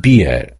beer.